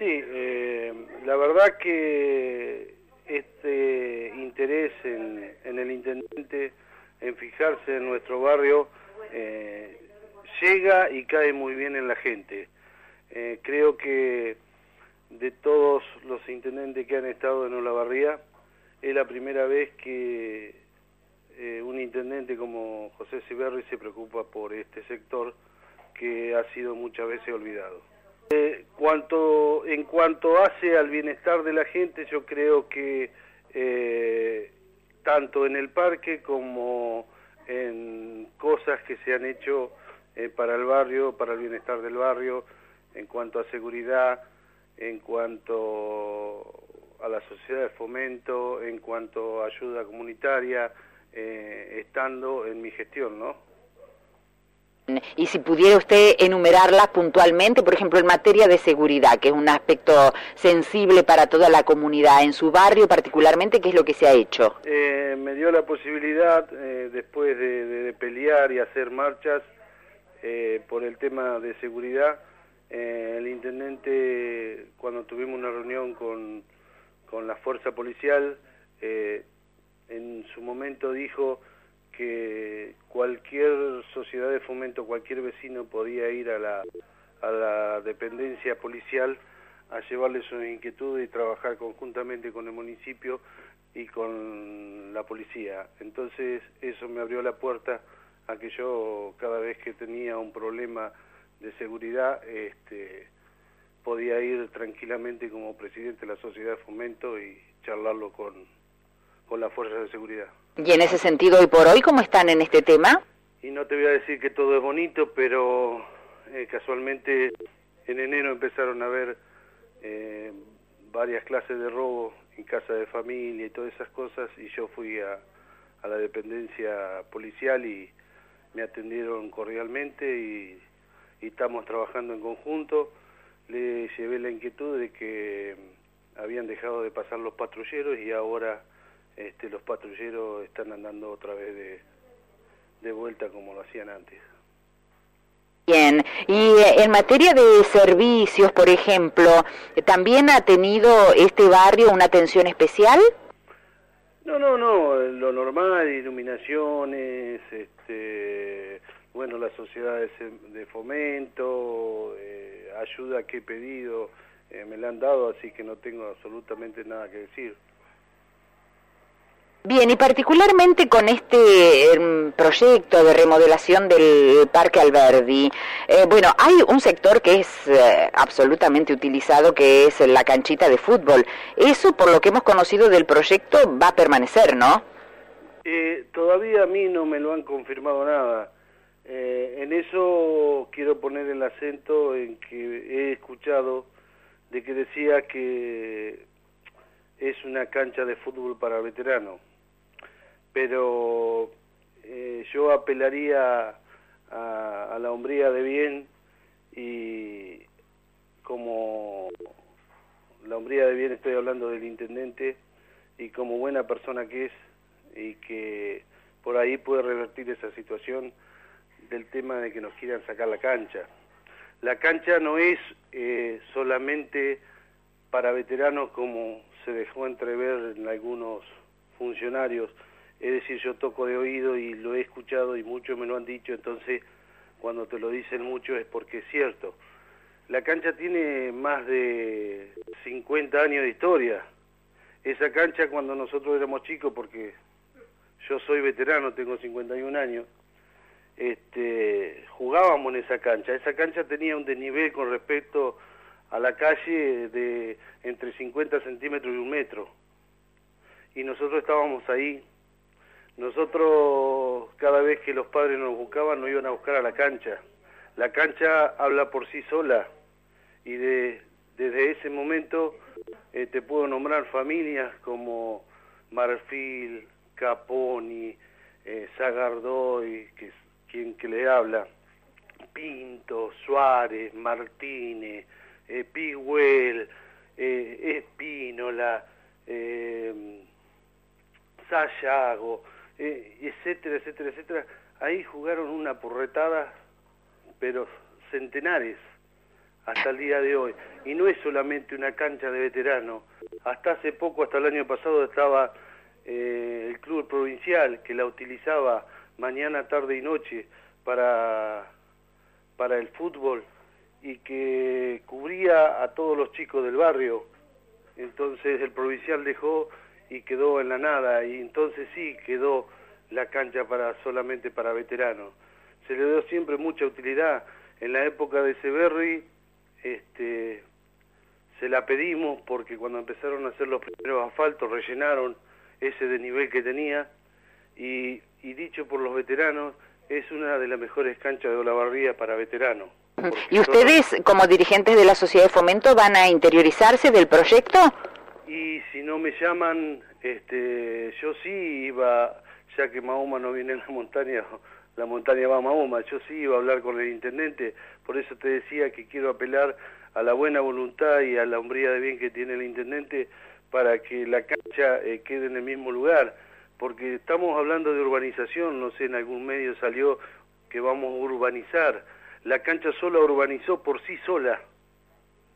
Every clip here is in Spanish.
Sí, eh, la verdad que este interés en, el intendente en fijarse en nuestro barrio eh, llega y cae muy bien en la gente. Eh, creo que de todos los intendentes que han estado en Olavarría, es la primera vez que un intendente como José Ciberri se preocupa por este sector que ha sido muchas veces olvidado. Eh, cuanto, en cuanto hace al bienestar de la gente, yo creo que eh, tanto en el parque como en cosas que se han hecho eh, para el barrio, para el bienestar del barrio, en cuanto a seguridad, en cuanto a la sociedad de fomento, en cuanto a ayuda comunitaria, estando en mi gestión, ¿no? Y si pudiera usted enumerarlas puntualmente, por ejemplo, en materia de seguridad, que es un aspecto sensible para toda la comunidad, en su barrio particularmente, ¿qué es lo que se ha hecho? Eh, me dio la posibilidad, eh, después de, pelear y hacer marchas eh, por el tema de seguridad, el intendente, cuando tuvimos una reunión con, con la fuerza policial, en su momento dijo que cualquier sociedad de fomento, cualquier vecino podía ir a la, a la dependencia policial a llevarle sus inquietudes y trabajar conjuntamente con el municipio y con la policía. Entonces eso me abrió la puerta a que yo cada vez que tenía un problema de seguridad este, podía ir tranquilamente como presidente de la sociedad de fomento y charlarlo con, con las fuerzas de seguridad. Y en ese sentido, hoy por hoy, ¿cómo están en este tema? Y no te voy a decir que todo es bonito, pero eh, casualmente en enero empezaron a haber eh, varias clases de robo en casa de familia y todas esas cosas, y yo fui a, a la dependencia policial y me atendieron cordialmente y, y estamos trabajando en conjunto. Le llevé la inquietud de que habían dejado de pasar los patrulleros y ahora este, los patrulleros están andando otra vez de, de vuelta como lo hacían antes. Bien, y eh, en materia de servicios, por ejemplo, ¿también ha tenido este barrio una atención especial? No, no, no, lo normal, iluminaciones, este, bueno, las sociedades de fomento, eh, ayuda que he pedido, eh, me la han dado, así que no tengo absolutamente nada que decir. Bien, y particularmente con este em, proyecto de remodelación del Parque Alberdi, eh, bueno, hay un sector que es eh, absolutamente utilizado, que es la canchita de fútbol. Eso, por lo que hemos conocido del proyecto, va a permanecer, ¿no? Eh, todavía a mí no me lo han confirmado nada. en eso quiero poner el acento en que he escuchado de que decía que es una cancha de fútbol para veteranos pero eh, yo apelaría a, la hombría de bien y como la hombría de bien estoy hablando del intendente y como buena persona que es y que por ahí puede revertir esa situación del tema de que nos quieran sacar la cancha. La cancha no es eh, solamente para veteranos como se dejó entrever en algunos funcionarios, es decir, yo toco de oído y lo he escuchado y muchos me lo han dicho, entonces cuando te lo dicen mucho es porque es cierto. La cancha tiene más de 50 años de historia. Esa cancha cuando nosotros éramos chicos, porque yo soy veterano, tengo 51 años, este, jugábamos en esa cancha. Esa cancha tenía un desnivel con respecto a la calle de entre 50 centímetros y un metro. Y nosotros estábamos ahí nosotros, cada vez que los padres nos buscaban, nos iban a buscar a la cancha. La cancha habla por sí sola. Y de, desde ese momento eh, te puedo nombrar familias como Marfil, Caponi, eh, Zagardoy, que quien que le habla, Pinto, Suárez, Martínez, eh, Piguel, eh, Espínola, eh, Sayago, eh, etcétera, etcétera, etcétera. Ahí jugaron una porretada, pero centenares. hasta el día de hoy. Y no es solamente una cancha de veteranos. Hasta hace poco, hasta el año pasado, estaba eh, el club provincial que la utilizaba mañana, tarde y noche para, para el fútbol y que cubría a todos los chicos del barrio. Entonces el provincial dejó y quedó en la nada y entonces sí quedó la cancha para solamente para veteranos. Se le dio siempre mucha utilidad. En la época de Severri este, se la pedimos porque cuando empezaron a hacer los primeros asfaltos rellenaron ese de nivel que tenía y, y dicho por los veteranos es una de las mejores canchas de Olavarría para veteranos. ¿Y ustedes, como dirigentes de la Sociedad de Fomento, van a interiorizarse del proyecto? Y si no me llaman, este, yo sí iba, ya que Mahoma no viene en la montaña, la montaña va a Mahoma, yo sí iba a hablar con el intendente, por eso te decía que quiero apelar a la buena voluntad y a la hombría de bien que tiene el intendente para que la cancha eh, quede en el mismo lugar, porque estamos hablando de urbanización, no sé, en algún medio salió que vamos a urbanizar, la cancha sola urbanizó por sí sola,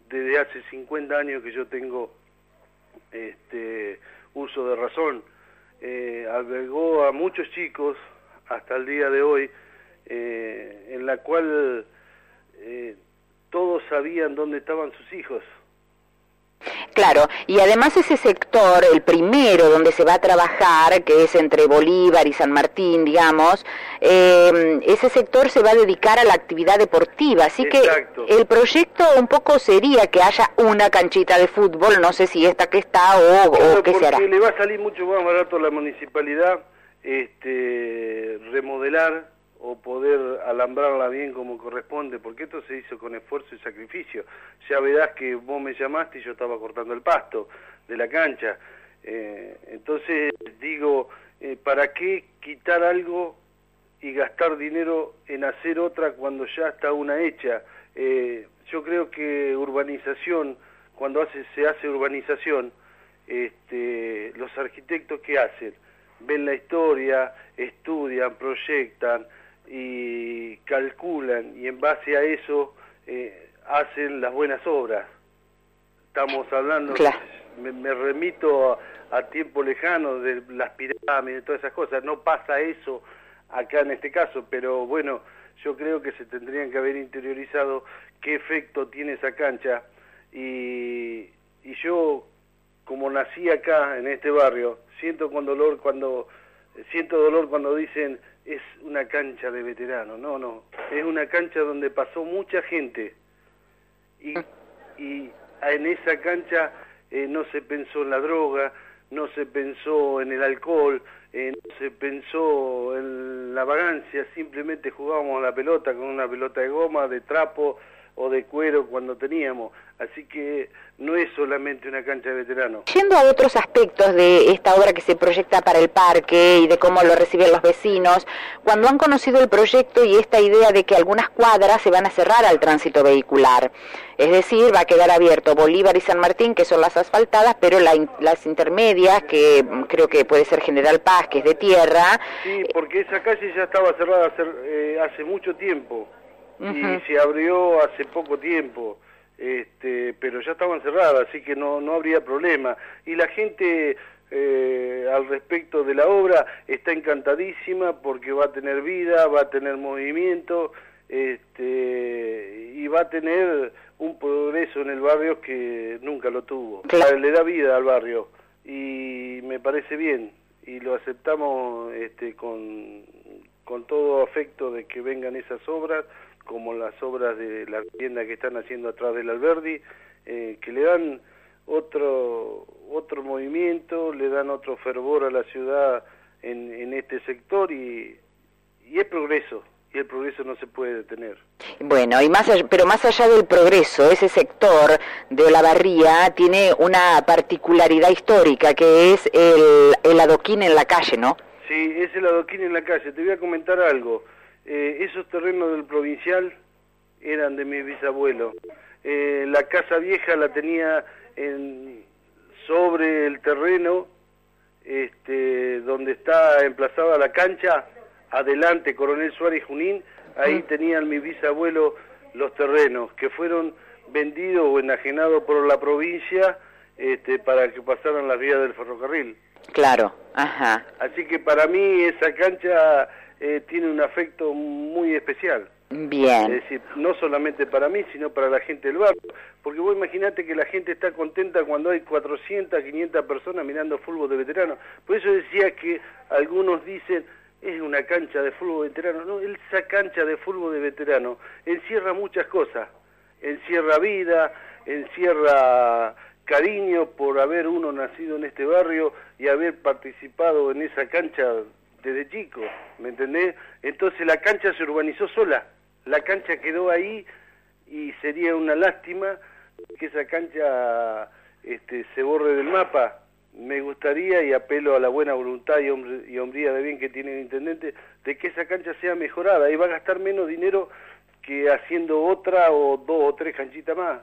desde hace 50 años que yo tengo este, uso de razón, eh, albergó a muchos chicos hasta el día de hoy, eh, en la cual eh, todos sabían dónde estaban sus hijos. Claro, y además ese sector, el primero donde se va a trabajar, que es entre Bolívar y San Martín, digamos, eh, ese sector se va a dedicar a la actividad deportiva, así que el proyecto un poco sería que haya una canchita de fútbol, no sé si esta que está o, qué se hará. le va a salir mucho más barato a la municipalidad este, remodelar poder alambrarla bien como corresponde, porque esto se hizo con esfuerzo y sacrificio. Ya verás que vos me llamaste y yo estaba cortando el pasto de la cancha. Eh, entonces digo, eh, ¿para qué quitar algo y gastar dinero en hacer otra cuando ya está una hecha? Eh, yo creo que urbanización, cuando hace, se hace urbanización, este, los arquitectos ¿qué hacen? Ven la historia, estudian, proyectan, y calculan y en base a eso eh, hacen las buenas obras. Estamos hablando, me, remito a, tiempo lejano de las pirámides, de todas esas cosas. No pasa eso acá en este caso, pero bueno, yo creo que se tendrían que haber interiorizado qué efecto tiene esa cancha y, y yo como nací acá en este barrio siento con dolor cuando siento dolor cuando dicen es una cancha de veteranos, no, no, es una cancha donde pasó mucha gente y, y en esa cancha eh, no se pensó en la droga, no se pensó en el alcohol, eh, no se pensó en la vagancia, simplemente jugábamos a la pelota con una pelota de goma, de trapo o de cuero cuando teníamos. Así que no es solamente una cancha de veteranos. Yendo a otros aspectos de esta obra que se proyecta para el parque y de cómo lo reciben los vecinos, cuando han conocido el proyecto y esta idea de que algunas cuadras se van a cerrar al tránsito vehicular, es decir, va a quedar abierto Bolívar y San Martín, que son las asfaltadas, pero las intermedias, que creo que puede ser General Paz, que es de tierra. Sí, porque esa calle ya estaba cerrada hace, eh, hace mucho tiempo y se abrió hace poco tiempo este, pero ya estaban cerradas, así que no, no habría problema. Y la gente eh, al respecto de la obra está encantadísima porque va a tener vida, va a tener movimiento este, y va a tener un progreso en el barrio que nunca lo tuvo. Le da vida al barrio y me parece bien y lo aceptamos este, con, con todo afecto de que vengan esas obras como las obras de la vivienda que están haciendo atrás del Alberdi, eh, que le dan otro, otro movimiento, le dan otro fervor a la ciudad en, en este sector y, y es progreso, y el progreso no se puede detener. Bueno, y más pero más allá del progreso, ese sector de la barría tiene una particularidad histórica que es el, el adoquín en la calle, ¿no? Sí, es el adoquín en la calle. Te voy a comentar algo. Eh, esos terrenos del provincial eran de mi bisabuelo. Eh, la casa vieja la tenía en, sobre el terreno este, donde está emplazada la cancha, adelante Coronel Suárez Junín, ahí tenían mi bisabuelo los terrenos, que fueron vendido o enajenado por la provincia este, para que pasaran las vías del ferrocarril. Claro, ajá. Así que para mí esa cancha eh, tiene un afecto muy especial. Bien. Es decir, no solamente para mí, sino para la gente del barrio. Porque vos imaginate que la gente está contenta cuando hay 400, 500 personas mirando fútbol de veteranos. Por eso decía que algunos dicen, es una cancha de fútbol veterano. No, esa cancha de fútbol de veterano encierra muchas cosas. Encierra vida, encierra cariño por haber uno nacido en este barrio y haber participado en esa cancha desde chico, ¿me entendés? Entonces la cancha se urbanizó sola, la cancha quedó ahí y sería una lástima que esa cancha este, se borre del mapa. Me gustaría y apelo a la buena voluntad y, y hombría de bien que tiene el intendente de que esa cancha sea mejorada y va a gastar menos dinero que haciendo otra o dos o tres canchitas más.